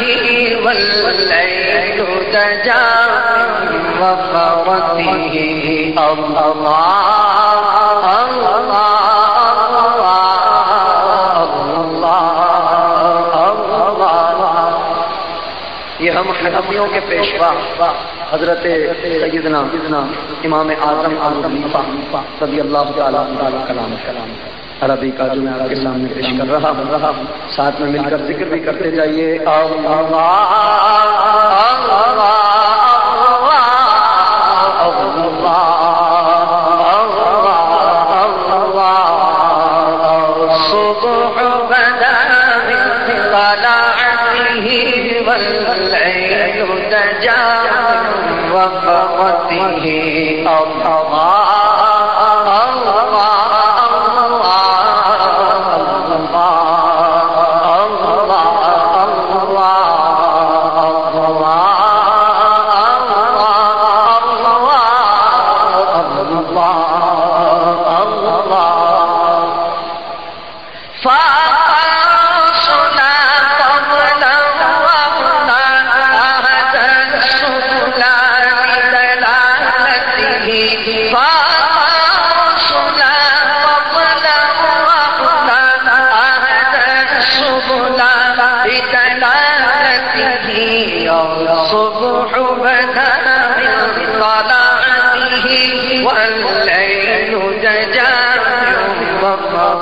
ہی یہ ہم حنفیوں کے پیشوا، حضرت سیدنا، امام اعظم اعظم صدی اللہ تعالیٰ کلام کلام. عربی کا جو میں آپ کے سامنے پیش کر رہا ہوں رہا ہوں ساتھ میں مل کر ذکر بھی کرتے جائیے۔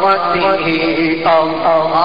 رحمته أضحى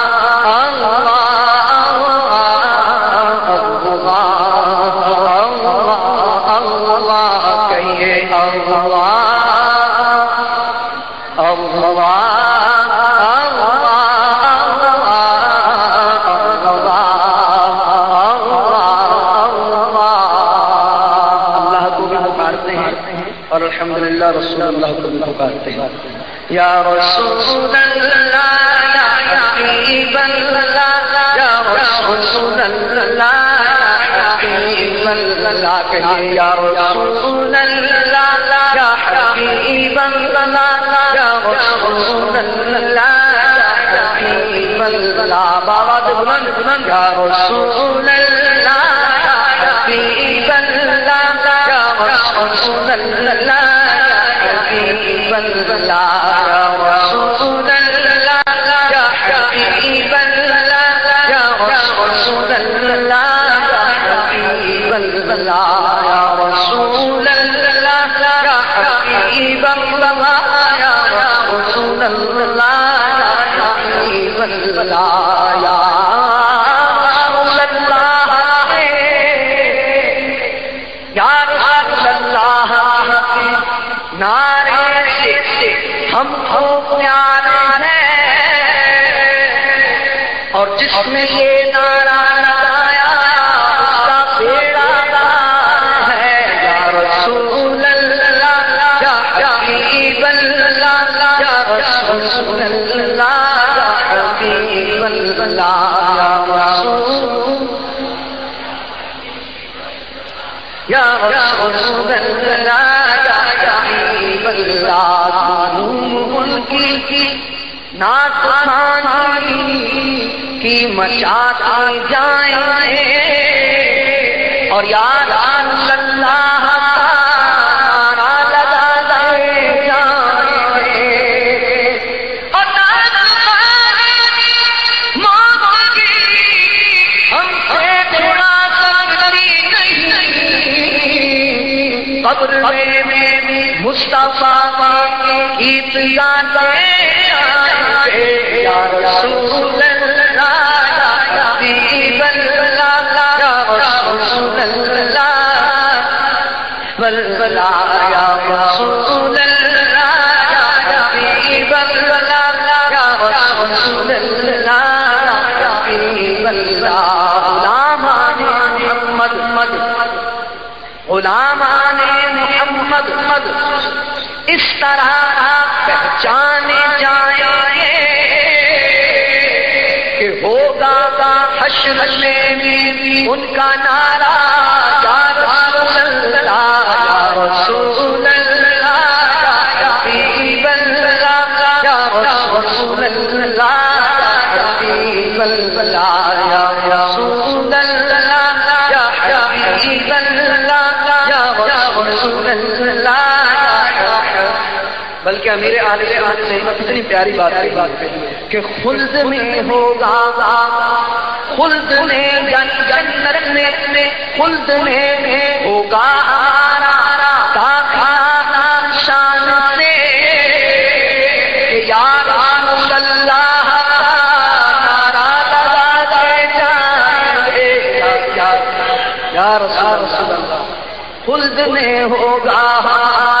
یا رسول اللہ یا حبیب اللہ یا رسول اللہ یا حبیب اللہ کہیے یا رسول اللہ یا حبیب اللہ یا رسول اللہ یا حبیب اللہ بابا بلند بلند یا رسول اللہ اللہ یا رسول اللہ یا حبیب اللہ یا رسول اللہ یا حبیب اللہ یا رسول اللہ یا رسول اللہ نعرے سے ہم کو پیار ہے اور جس میں یہ نعرہ ملکی کی نات کی جائیں اور یاد اللہ نہیں قبر میں مصطفیٰ گیت گاتے یا یا رسول اللہ محمد مد اس طرح آپ پہچانے جائیں گے کہ ہوگا کا حشر میں ان کا نعرہ یا رسول بلکہ امیر عالی نے اتنی پیاری بات بات کہ خلد میں ہوگا خلد میں جنت میں خلد میں ہوگا شان سے اللہ یا رسول اللہ خلد میں ہوگا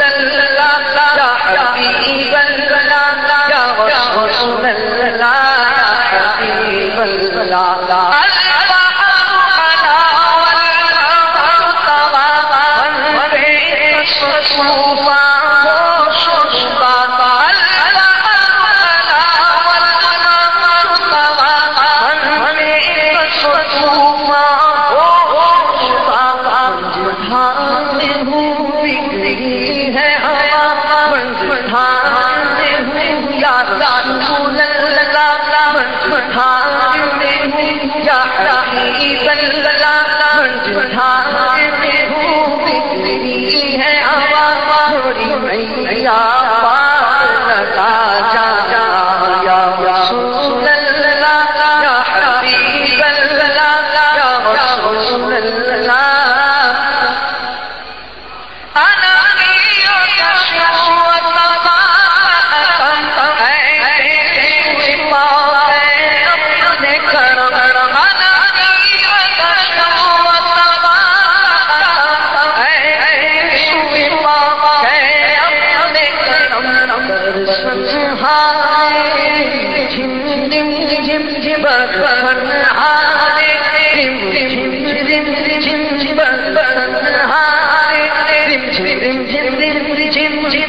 یا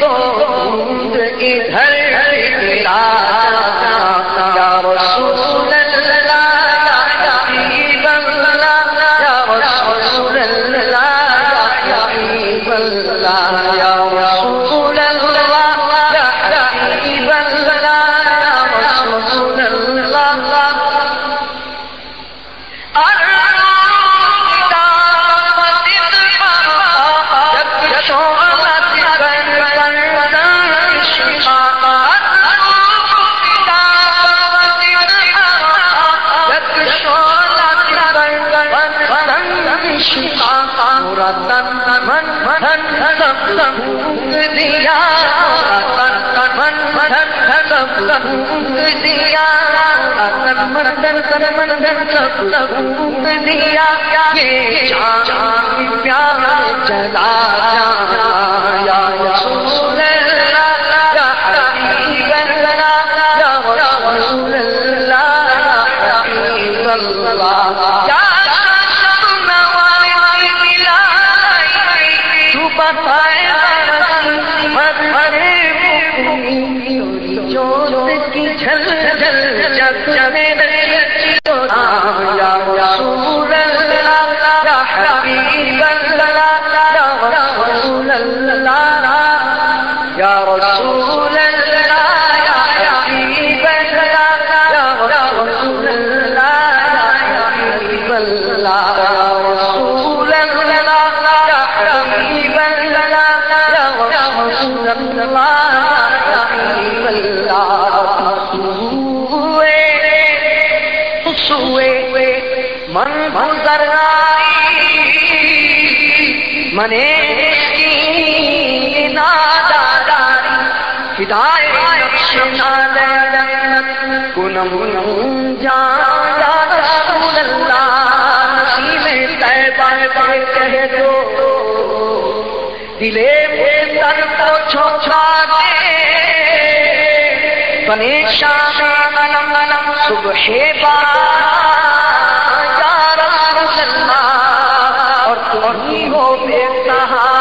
گو گھر دیا مندر کر مندر سب دیا پیار چلا جایا جانے منے ہدایت کنم جان رسول اللہ نصیب طیبہ پہ کہہ دو دلے سر کو چھوچا دے بنے شام غنم غنم صبح بار کہا